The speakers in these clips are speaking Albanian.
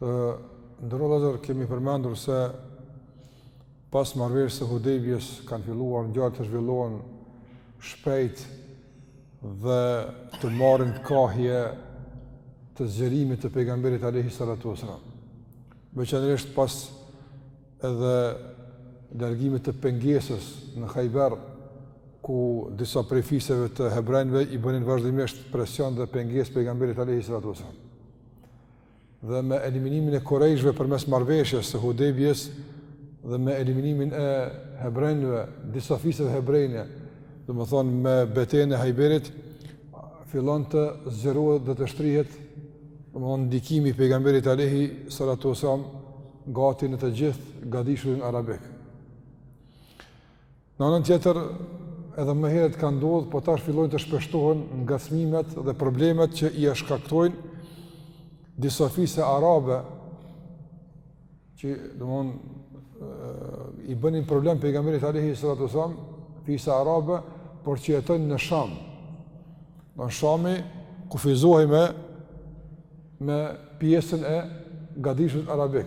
Të nderuar vëllezër, kemi përmendur se pas marrëveshjes së Hudejbijes kanë filluar ngjarjet të zhvillohen shpejt dhe të marrin kahje të zgjerimit të pejgamberit alejhi salatu ue selam. Veçanërisht pas edhe largimit të pengesës në Hajber, ku disa prej fiseve të hebrenjve i bënin vazhdimisht presion dhe pengesë pejgamberit alejhi salatu ue selam. dhe me eliminimin e kurejshve përmes marrëveshjes së Hudejbijes dhe me eliminimin e hebrenjve, disa fiseve hebreje, domethënë me betejën e Hajberit, fillon të zgjerohet dhe të shtrihet, domethënë ndikimi i pejgamberit alejhi salatu ue selam gati në të gjithë gadishullin arabik. Në anën tjetër, edhe më herët kanë ndodh, po tash fillojnë të shpeshtohen ngacmimet dhe problemet që ia shkaktojnë disa fise arabe që domthon i bënin problem pejgamberit alejhi salatu ue selam fise arabe por që jetojnë në Sham. Shami kufizohej me me pjesën e gadishullit arabik.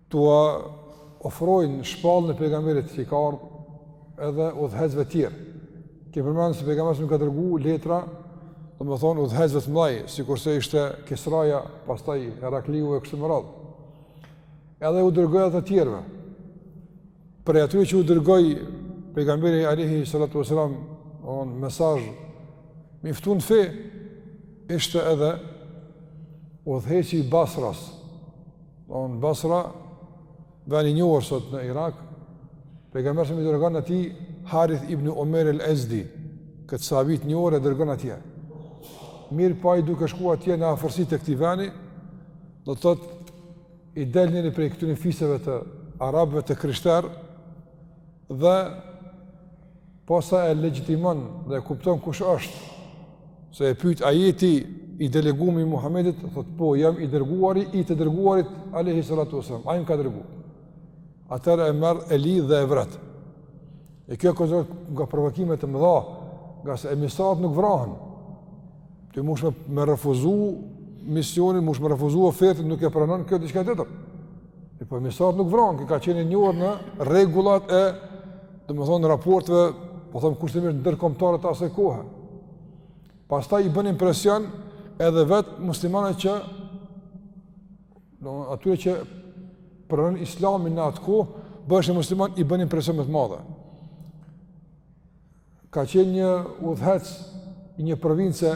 t'ua ofrojnë shpalljen e pejgamberit që i ka ardhur edhe udhëheqësve tjerë. Kemi përmend se pejgamberi ka dërgu letra, domethënë udhëheqësve të mëdhenj, sikurse ishte Kisraja, pastaj Herakliu e kështu me radhë. Edhe u dërgoi edhe të tjerëve. Prej atyre që u dërgoi pejgamberi alejhi salatu ue selam mesazh me i ftu në fe ishte edhe udhëheqësi i Basras. Basra veni i njohur sot në Irak. Pejgamberi i dërgon atij Harith ibn Umejr el-Ezdi, këtë sahabi të njohur e dërgon atje. Mirëpo ai duke shku atje në afërsi të këtij veni, do të thotë i del njëri prej këtyre fiseve të arabëve të krishterë dhe posa e legjitimon dhe e kupton kush është, se e pyet a je ti i deleguar i Muhamedit, thot po jam i dërguari i të dërguarit alejhi salatu ue selam, ai më ka dërguar. Atëherë e merr e lidh dhe e vret. E kjo konsiderohet nga provokimet e mëdha, ngase emisarët nuk vrahen. Ti munesh me refuzu misionin, munesh me refuzu ofertën, nuk e pranon kjo diçka tjetër. Po emisarët nuk vrahen, kjo ka qenë e njohur në rregullat e domethënë raporteve, po them kushtimisht ndërkombëtare të asaj kohe. Pastaj i bën impresion edhe vet muslimanët që Do atyre që pranonin Islamin në atë kohë, bëheshin musliman i bënin presion më të madh. Ka qenë një udhëheqës i një province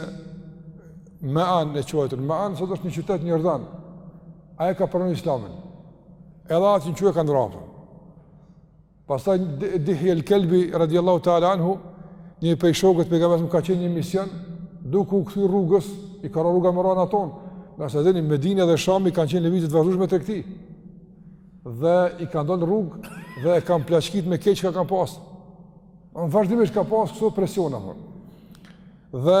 Mean e quajtur Mean, sot është një qytet në Jordan. Ai ka pranu Islamin. Edhe atë që në ka ndrapër. Pastaj Dihje el Kelbi, radiallahu ta'ala anhu, një prej shokëve t'pejgamberit ka qenë në një mision, duke u kthy rrugës, i ka ra rruga me ra n'atë anë, ngase domethënë Medine dhe Shami kanë qenë lëvizjet e vazhdueshme tregtie, dhe i kanë dalë n'rrugë dhe e kanë plaçkit me krejt çka ka pasë. Domethënë vazhdimisht ka pasë këso presione, dhe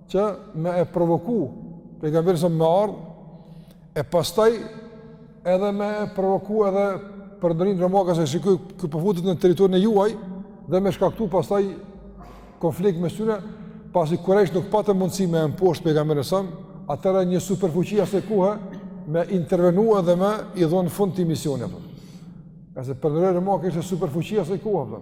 që me e provoku pejgamberin sa me ardh e pastaj edhe me e provoku edhe Perandorinë Romake se shiko ky po futet në territorin e juej dhe me shkaktu pastaj konflikt mes tyne, pasi Kurejsh nuk patën mundësi me e mposht pejgamberin sa, atëherë një superfuqi e asaj kohe me intervenu dhe me i dhon fund këtij misioni apo. Ngase Perandoria Romake ishte superfuqi e asaj kohe apo.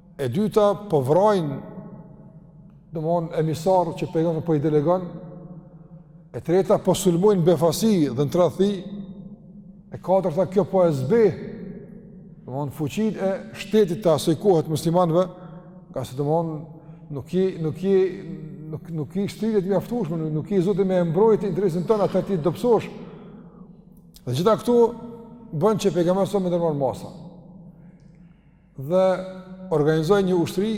E dyta, po vrajnë, domethonë, emisarë që pejgamberi po i delegon, e treta, po sulmojnë befasi dhe në tradhti, e katërta, kjo po e zbeh, domethonë, fuqinë e shtetit të asoj kohe t'muslimanëve, ngase domethonë, nuk je, nuk je, nuk, nuk je shtri mjaftueshëm, nuk, nuk je i zoti me e mbrojt interesin tond, atëherë ti dobsohesh, dhe gjitha këto, bënë që pejgamberi sa me ndërmarrë masa, dhe organizoi një ushtri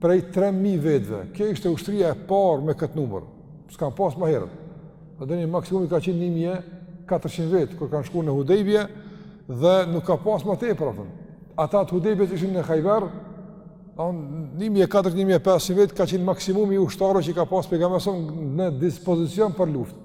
prej 3000 vetëve. Kjo ishte ushtria e parë me këtë numër. S'ka pas më herët. Domethënë maksimumi ka qenë 1400 vetë, kur kanë shku në Hudejbije, dhe nuk ka pas më tepër aty. Ata të Hudejbijes ishin në Hajber, 1400-1500 vetë ka qenë maksimumi i ushtarëve që i ka pas pejgamberi në dispozicion për luftë.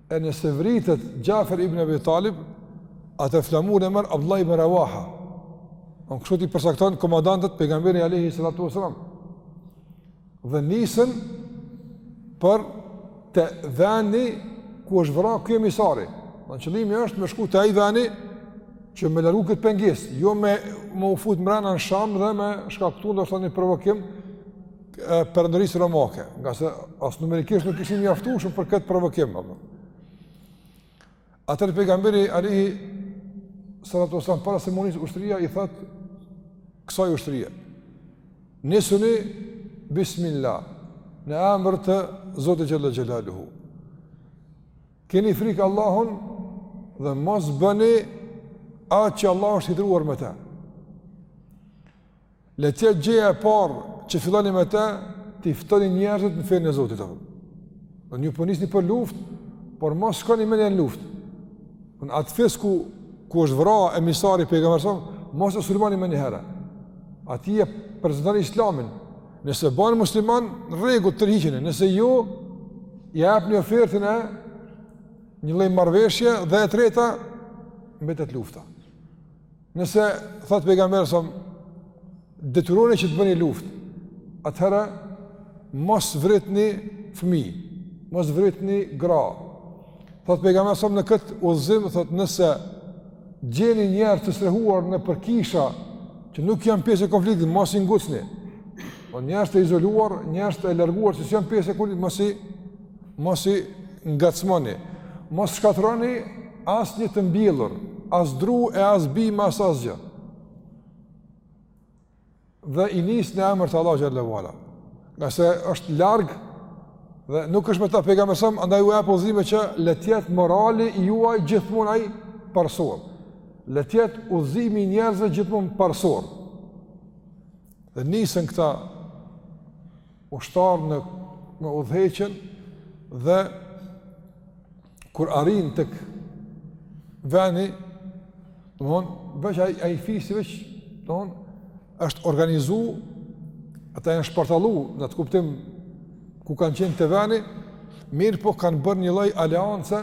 E nëse vritet Xhafer ibn Abi Talib, atëherë flamurin e merr Abdullah ibn Revaha. Domethënë kështu i përcakton komandantët pejgamberi alejhi salatu ve selam. Dhe nisen për te vendi ku është vra ky emisari. Domethënë qëllimi është me shku te ai vendi që me largu këtë pengesë, jo me u fut mrena në Sham dhe me shkaktu ndoshta një provokim perandorisë romake, ngase as numerikisht nuk ishin mjaftueshëm për këtë provokim. Atëherë pejgamberi alejhi salatu ve selam para se me u nis ushtria i thot kësaj ushtrie. Nisuni bismillah në emër të Zotit xhel-le xhelaluhu. Keni frikë Allahun dhe mos bëni atë që Allahu është hidhëruar me të. Le të jetë gjëja e parë që filloni me të, t'i ftoni njerëzit në fenë e Zotit. Ju po niseni për luftë, por mos shkoni menjëherë në luftë. Në atë fis ku ku është vrarë emisari i pejgamberit, mos e sulmoni menjëherë. Aty e prezantoni Islamin. Nëse bëhen musliman, rregull tërhiqeni. Nëse jo, ia jepni ofertën e një lloj marrëveshje dhe e treta mbetet lufta. Nëse thot pejgamberi alejhi selam detyroheni që të bëni luftë, atëherë mos vritni fëmijë, mos vritni gra. Thot pejgamberi alejhi selam në kët udhëzim thot nëse gjeni njerëz të strehuar nëpër kisha që nuk janë pjesë e konfliktit, mos i ngucni. Po njerëz të izoluar, njerëz të larguar që s'janë pjesë e konfliktit, mos i Mos i ngacmoni, mos shkatroni asnjë të mbjellur, as dru e as bimë as asgjë. Dhe i nis në emër të Allahut xhele ve ala. Nëse është larg, dhe nuk është me ta pejgamberi alejhi selam, andaj u jep udhëzime që le të jetë morali i juaj gjithmon ai parësor. Le të jetë udhëzimi i njerëzve gjithmon parësor. Dhe nisen këta ushtarë në në udhëheqjen dhe kur arrijnë tek veni domthon veç ai ai fisi veç domthon është organizu ata janë shpartallu në atë kuptim ku kanë qenë te veni mirëpo kanë bërë një lloj aleance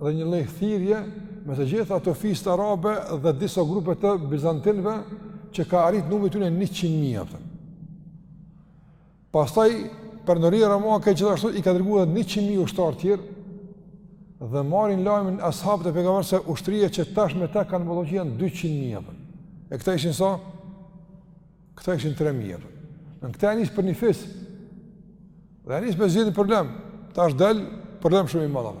dhe një lloj thirrje me të gjitha ato fiset arabe dhe disa grupe të bizantinëve që ka arrit numri i tyre 100.000 atë Pastaj Perandoria Romake gjithashtu i ka dërguar 100.000 ushtarë tjerë dhe marrin lajmin ashabët e pejgamberit se ushtria që tash me ta kanë me u ballafaqu janë 200.000 apo. E këta ishin sa? Këta ishin 3.000 apo. Këta janë nis për një fis. Dhe janë nis me zgjidh një problem. Tash del problem shumë i madh.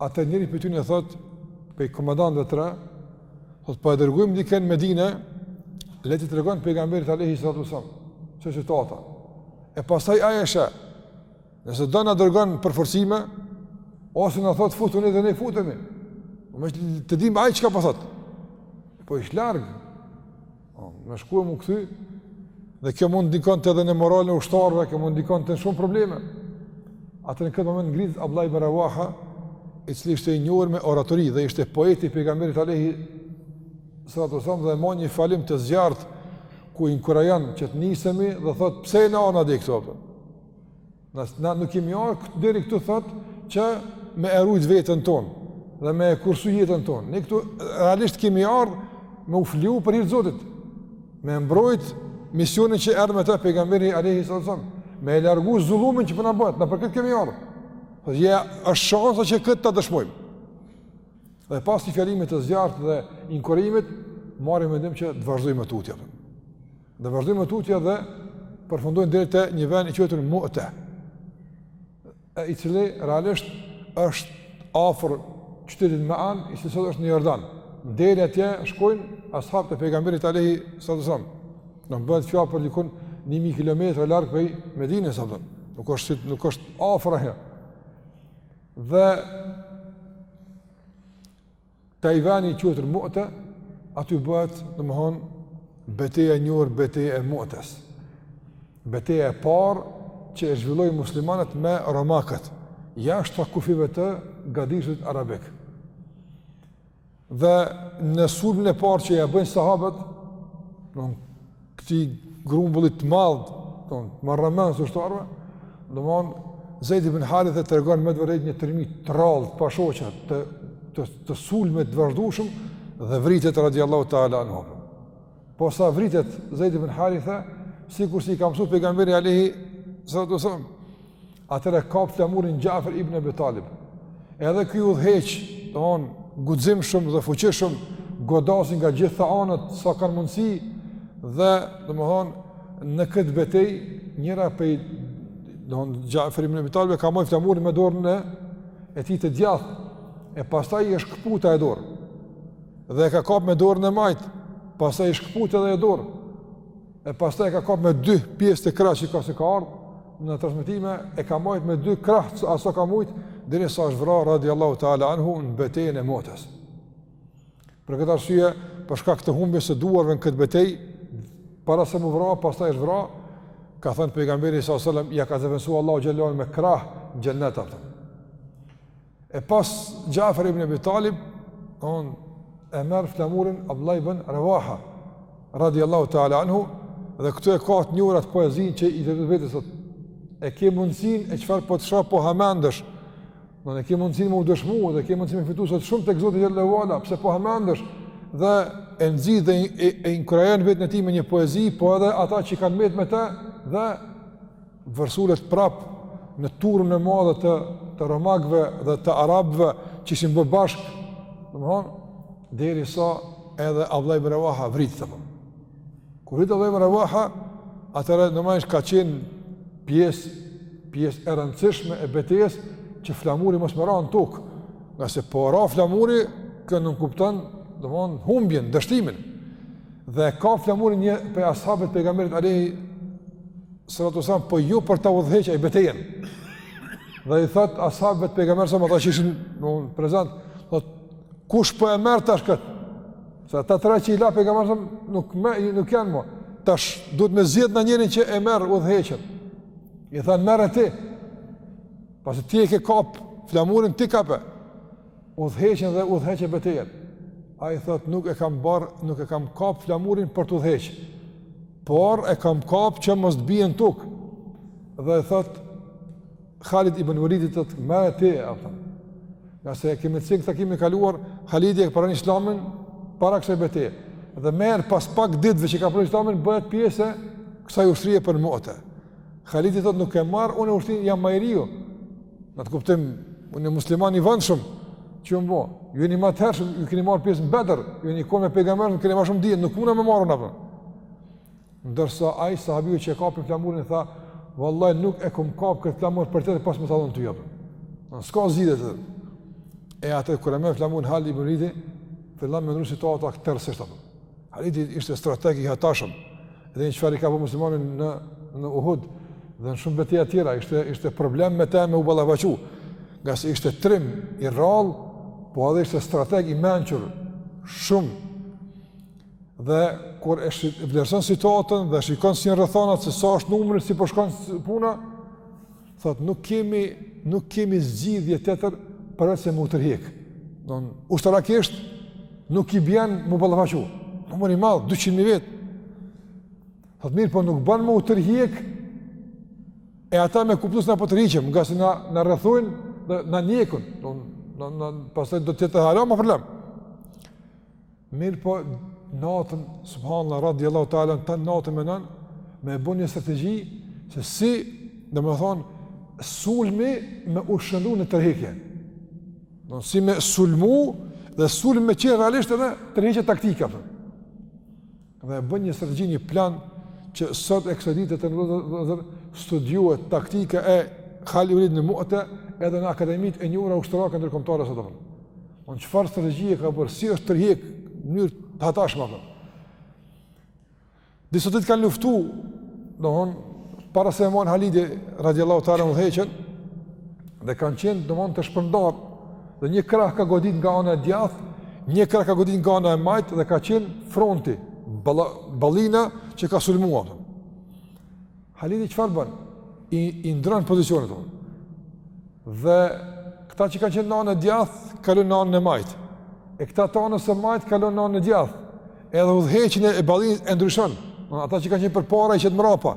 Atëherë njëri prej tyre thot, prej komandantëve të tre, thot, po e dërgujmë dikë në Medine, le t'i tregon pejgamberit alejhi salatu selam, sa janë ata. E pastaj ai e sheh, nëse do na dërgon përforcime, ose na thot, futuni dhe ne futemi. Po me ditë ai çka po thot. Po ish larg. Po, me shku e me u kthy, dhe kjo mund ndikonte edhe në moralin e ushtarëve, kjo mund ndikonte në shumë probleme. Atëherë në këtë moment ngritet Abdullah ibn Rawaha, i cili ishte i njohur me oratori dhe ishte poeti i pejgamberit alejhi salatu selam dhe mban një fjalim të zjarrtë ku i inkurajon që të nisemi dhe thot pse na ona di këto apo. Na na nuk kemi ardh deri këtu thot që me e rujt veten tonë dhe me e kursu jetën tonë. Ne këtu realisht kemi ardh me u fliu për hir të Zotit. Me mbrojt misionin që erdhi me të pejgamberi alejhi salatu selam, me e largu zullumin që po na bëhet, na për këtë kemi ardh. Po ja është shansa që këtë ta dëshmojmë. Dhe pas një fjalimit të zjarrtë dhe inkurimit, marrin vendim që të vazhdojnë më tutje. Dhe vazhdojnë më tutje dhe përfundojnë deri te një vend i quajtur Mu'te. I cili realisht është afër qytetit Ma'an, i cili sot është në Jordan. Deri atje shkojnë ashabët e pejgamberit alejhi salatu selam. Domthon bëhet fjalë për dikun 1000 kilometra larg prej Medinës domthon. Nuk është nuk është afër ajo. Dhe Te ai veni i quajtur Mu'te, aty bëhet, domthon, beteja e njohur beteja e Mu'tes. Beteja e parë që e zhvillojnë muslimanët me romakët, jashta kufive të gadishtit arabik. Dhe në sulmin e parë që ja bëjnë sahabët, domthon këtij grumbulli të madh, marramendës të ushtarëve, domthon, Zejdi bin Harithe tregon me të vërtetë një trimëri të rrallë, të pashoqe, të, të, të sulme të vazhdueshëm, dhe vritet radiallahu ta'ala anhu. Posa vritet Zejdi bin Harithe, sikurse i ka msu pejgamberi alejhi salatu selam, Atëherë kap flamurin Xhafer ibn Abi Talib. Edhe ky udhëheq, domthon guximshëm dhe fuqishëm, godasin nga gjitha anët sa kanë mundësi dhe domthon në këtë betejë njëra prej domthon Xhafer ibn Abi Talib ka marrë flamurin me dorën e e tij të djathtë e pastaj i është këput ajo dorë dhe e ka kap me dorën e majtë, pastaj i është këput edhe ajo dorë. e pastaj e ka kap me dy pjesë të krahëve që siç ka ardh në transmetime e ka majt me dy krahë sa ka mujt derisa është vra radiallahu taala anhu në betejën e Mu'tes. Për këtë arsye, për shkak të humbjes së duarve në këtë betejë, para se m'u vra, pastaj është vra, ka thënë pejgamberi sallallahu alajhi wasallam, ja ka zëvendësu Allahu xhelle ve ala me krahë në xhennet domthon. E pas Xhafer ibn Abi Talib, domthon e merr flamurin Abdullah ibn Rawaha radiallahu ta'ala anhu dhe këtu e ka të njohur atë poezinë që i thotë vetes, thotë e ke mundsinë e çfarë po të shoh po hamendësh. Domthon e ke mundsinë me u dëshmu dhe ke mundsinë me fitu sot shumë tek Zoti xhelle ve ala, pse po hamendësh dhe e nxit dhe e inkurajon veten e tij me një poezi, po edhe ata që kanë mbet me të dhe vërsulet prapë në turmën e madhe të të romakëve dhe të arabëve që ishin bërë bashkë, domthonë derisa edhe Abdullah ibn Rawaha vritet apo. Kur vritet Abdullah ibn Rawaha, atëherë normalisht ka qenë pjesë pjesë e rëndësishme e betejës që flamuri mos me ra në tokë, ngase po ra flamuri, kjo nënkupton, domethonë humbjen, dështimin. Dhe kap flamurin një prej ashabëve të pejgamberit alayhi Sënë të samë, po ju për të vëdheqë, e betejen. Dhe i thëtë asabët për e kamerë samë, ata që ishin në prezent, dhe kush për po e mërë tash këtë? Se ata të rejë që i la për e kamerë samë, nuk, me, nuk janë më. Tash, du të me zjetë në njerin që e mërë u dheqën. I thëtë, mërë e ti. Pasë ti e ke kapë, flamurin ti kapë. udhëheqjen dhe udhëheqe betejën. Ai thot, nuk e kam marrë, nuk e kam kap flamurin për të udhëheqë, por e kam kap që mos të bije në tukë. Dhe i thot, Khalid ibën Velidit thot merre ti, apo. Ngase e kemi cekë, këtë e kemi kaluar, Khalidi e ka pranu islamin para kësaj beteje. Dhe menjëherë pas pak ditëve që ka pranu islamin, bëhet pjesë e kësaj ushtrie për Mute. Khalidi thotë nuk e marr unë ushtrinë, jam ma i riu. Në atë kuptim, unë jam musliman i vonshëm që jom bo, ju jeni ma të hershëm, ju keni marrë pjesë në Bedër, ju jeni kon me pejgamberin, keni marrë shumë dije, nuk muna me marrë unë apo. Ndërsa, ai sahabiu që e kapi flamurin, tha, vallahi nuk e kom kap këtë flamur përveç pos me ta lon ty apo. Në s'ka zgjidhje tjetër. E atëherë kur e merr flamurin Halid ibën Velidi, fillon me ndërru situata këtu tërësisht apo. Halidi ishte strateg i hatashëm. Dhe një çfarë i ka bërë muslimanve në në Uhud dhe në shumë beteja të tjera, ishte ishte problem me të me u ballafaqu. Ngase ishte trim i rrallë, po edhe ishte strateg i mençur shumë. Dhe kur e vlerëson situatën dhe shikon si janë rrethanat se sa është numri si po shkon puna, Thotë, nuk kemi, nuk kemi zgjidhje tjetër përveçse me u tërhek. Don, ushtarakisht, nuk i bjen me u ballafaqu. Numri i madh, 200.000 vetë. Thotë, mirëpo nuk bën me u tërhek, e ata me kuptu se na po tërhiqemi, ngase na rrethojnë dhe na njekin. Don, në, në, pastaj do të jetë hala ma problem. Mirëpo, natën, subhanallah, radijallahu teala anhu, tanë natën menon, me e bo një strategji, se si, domethonë, sulmi me u shndërru në tërhekje. Në si me sulmu, dhe sulmi me qenë realisht edhe tërhekje taktike. Apo. Dhe e bën një strategji, një plan që sot e kësaj dite të nderuar studiohet taktika e Halidit në Mu'te edhe në akademitë e njohura ushtarake ndërkombëtare sot apo. Don çfarë strategjie ka bërë, si është tërhjek në mënyrë të hatashme apo. Disa ditë kanë luftu, domon para se e merr Halidi radiallahu ta'ala udhëheqjen dhe kanë qenë domon të shpërndarë Dhe një krah ka godit nga ana e djathtë, një krah ka godit nga ana e majtë dhe ka qenë fronti, ballina që ka sulmuar. Halidi çfarë bën? I, i ndron pozicionet, domon. Dhe këta që kanë qenë në anën e djathtë, kalon në anën e majtë. E këta të anës së majtë kalon në anën e djathtë. Edhe udhëheqjen e ballinës e ndryshon. Ata që kanë qenë përpara i qet mbrapa.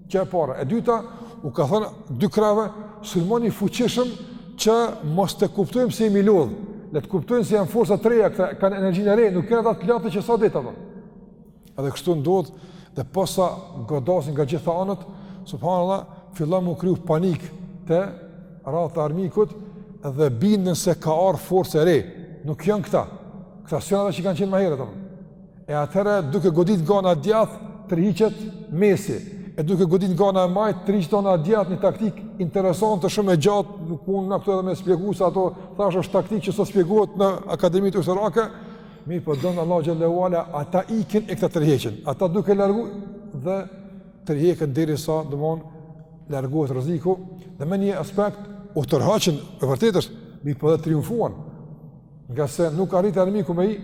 Kjo e para, e dyta, u ka thënë dy krahëve, sulmoni fuqishëm që mos të kuptojnë se jemi lodhë, le të kuptojnë se janë forca të reja, këta kanë energji të re, nuk kena datë platë që sa ditë ato. Edhe kështu ndodh, dhe posa godasin nga gjitha anët, subhanallah, fillon me u kriju panik te radhët e armikut dhe binden se ka ardh forcë e re, nuk janë këta, këta s'janë ata që kanë qenë ma herët, E atëherë duke godit nga ana djath tërhiqet mesi, e duke godit nga ana e majtë tërhiqet ana djath një taktikë interesante shumë e gjatë, nuk mundna këtu edhe me shpjegu se ato thashë është taktikë që sot shpjegohet në akademitë ushtarake, mirëpo don Allahu xhel-le ue ala ata ikin e këta tërhiqen. Ata duke largu dhe tërhiqen deri sa domon largohet rreziku, dhe me një aspekt u tërhoqën e vërteta është, mirëpo edhe triumfuan. Ngase nuk arriti armiku me i,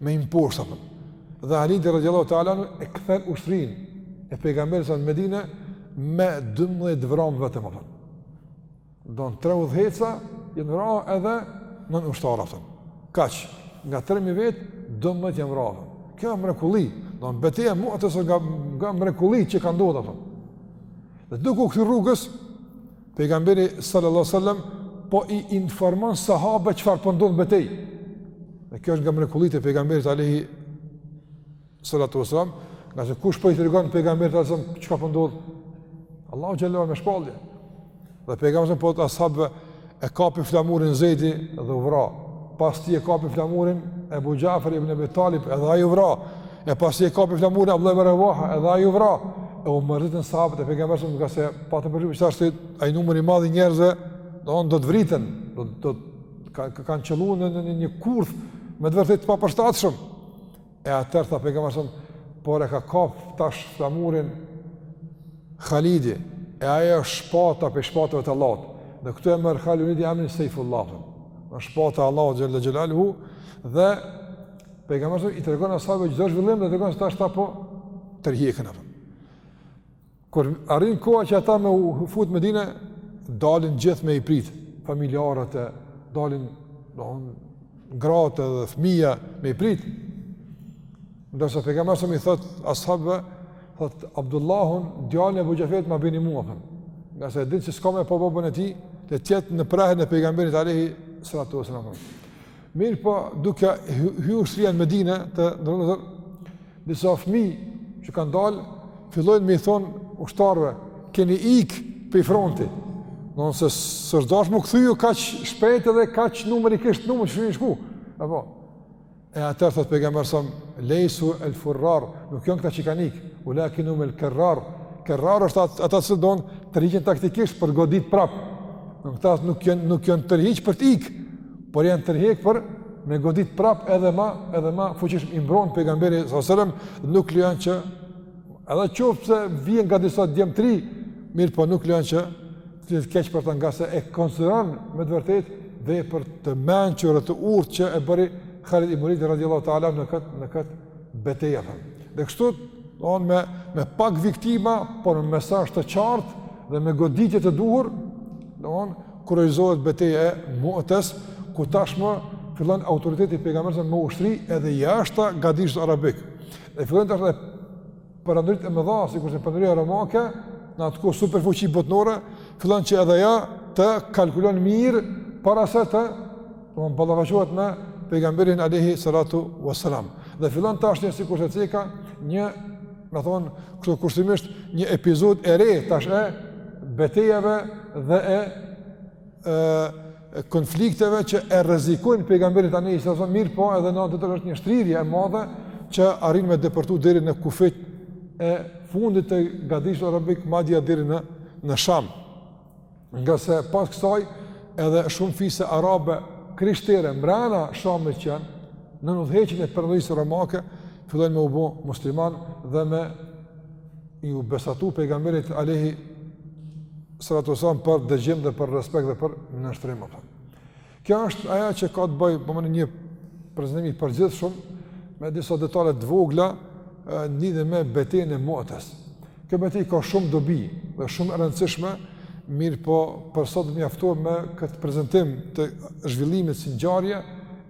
me i mposht apo. Dhe Halidi radiallahu ta'ala e kthen ushtrinë e pejgamberit sa në Medine me 12 të vramë vetëm apo. Domon tre udhëheqësa janë vra edhe nëntë ushtarë apo. Kaq, nga 3.000 vetë, 12 janë vra. Kjo është mrekulli, domon beteja e Mu'tes nga, nga mrekullitë që ka ndodhë apo. Dhe duke u kthy rrugës, Pejgamberi sallallahu alaihi wasallam po i informon sahabët çfarë po ndodh në betejë. Dhe kjo është nga mrekullitë e pejgamberit alaihi salatu wasallam, ngase kush po i tregon pejgamberit alaihi wasallam çka po ndodh? Allahu xhallahu me shpallje. Dhe pejgamberi po thotë sahabëve e kapi flamurin Zeidi dhe u vra. Pas tij e kapi flamurin Abu Ja'far ibn Abi Talib edhe ai u vra. E pas tij e kapi flamurin Abdullah ibn Rawaha edhe ai u vra. E u mërzitën sahabët e pejgamberit ngase pa të ashtu ai numër i madh i njerëzve do të do të vriten, do të do të ka ka kanë qëllu në një, një, një kurth me të vërtetë të papërshtatshëm. E atëherë tha pejgamberi salallahu, por e ka kap tash flamurin Khalidi, e ajo është shpata prej shpatave të Allahut. E këtu e merr Khalidi emrin Seifullah. Domethënë shpata e Allahut xhelle xhelaluhu dhe pejgamberi i tregon ashabëve çdo zhvillim dhe tregon se tash ata po tërhiqen apo. Kur arrin koha që ata me u fut në Medinë, dalin gjithë me i prit familjarët e dalin domethënë gratë dhe fëmija me i prit. Ndërsa pejgamberi sa i thot ashabëve, thot Abdullahun, djalin e Ebu Xhaferit ma bini mua thotë. Ngase e din se s'ka me pa babën e tij, të jetë në prehën e pejgamberit alayhi salatu wasallam. Mirëpo, duke hyrë ushtria në Medine të nderuar, disa fëmi që kanë dalë, fillojnë me i thonë ushtarve, keni ikë prej frontit, ngase s'është dashtë me u kthy ju kaq shpejt dhe kaq numër i kështu numër që shumë i shku, apo. E atëherë thotë pejgamberi, lejsu el furrar, nuk janë këta që kanë ikë, ue lakinnehum el kerrar, kerrar është ata ata se domethënë tërhiqen taktikisht për me godit prapë, në këta nuk janë, nuk janë tërhjekë për të ikë, Por janë tërhjek për me godit prap edhe ma, edhe ma fuqishëm. I mbron pejgamberi sallallahu alajhi wasallam, nuk lejon që edhe qoftë se vjen nga disa djem të ri, mirëpo nuk lejon që të flitet keq për ta ngase e konsideron me të vërtetë vepër të mençur e të urtë që e bëri Khalid ibn Walid radhiyallahu ta'ala në këtë në këtë betejë apo. Dhe kështu domethënë me pak viktima, por me mesazh të qartë dhe me goditje të duhur, domthon Kurorëzohet beteja e Mu'tes, ku tashmë fillon autoriteti i pejgamberit me ushtri edhe jashta gadishullit arabik. Dhe fillon domethënë perandoritë e mëdha, sikurse perandoria romake, në atë kohë superfuqi botërore, fillon që edhe ajo të kalkulon mirë para se të të ballafaqohet me pejgamberin alejhi salatu ve selam. Dhe fillon tash një sikurse ceka një me thonë, kështu kushtimisht një epizod e re tash e betejave dhe e, e, e konflikteve që e rrezikojnë pejgamberin tani, mirëpo edhe në anë tjetër është një shtrirje e madhe që arrin me depërtu deri në kufijtë e fundit të gadishullit arabik madje deri në, në Sham Ngase pas kësaj edhe shumë fise arabe krishtere mbrenda Shamit që janë nën udhëheqjen e perandorisë romake fillojnë me u bo musliman dhe me iu besatu pejgamberit alejhi salatu selam për dëgjim dhe për respekt dhe për nënshtrim Kjo është ajo që ka të bëjë, po më një prezentim i përgjithshëm, me disa detale të vogla, në lidhje me betejën e Mu'tës. Kjo betejë ka shumë dobi dhe shumë e rëndësishme, mirëpo për sot mjaftohem me këtë prezentim të zhvillimit si ngjarje,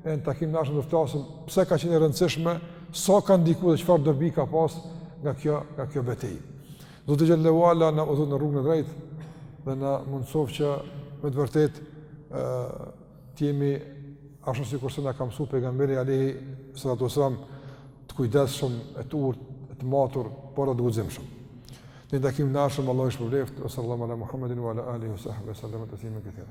e në takimin e ardhshëm të flasim pse ka qenë e rëndësishme, sa ka ndiku dhe çfarë dobi ka pas nga kjo, nga kjo betejë. Zoti xhalla wa ala na udhëzoftë në rrugën e drejtë dhe na mundësoftë që me të vërtetë të jemi ashtu sikurse na ka mësuar pejgamberi alayhi salatu wasalam të kujdesshëm e të urtë, e të matur, por edhe të guximshëm. Në takimin e ardhshëm Allahu ju shpërbleftë wa sallallahu ala muhammedin wa ala alihi wa sahbihi sallam tasliman kathira.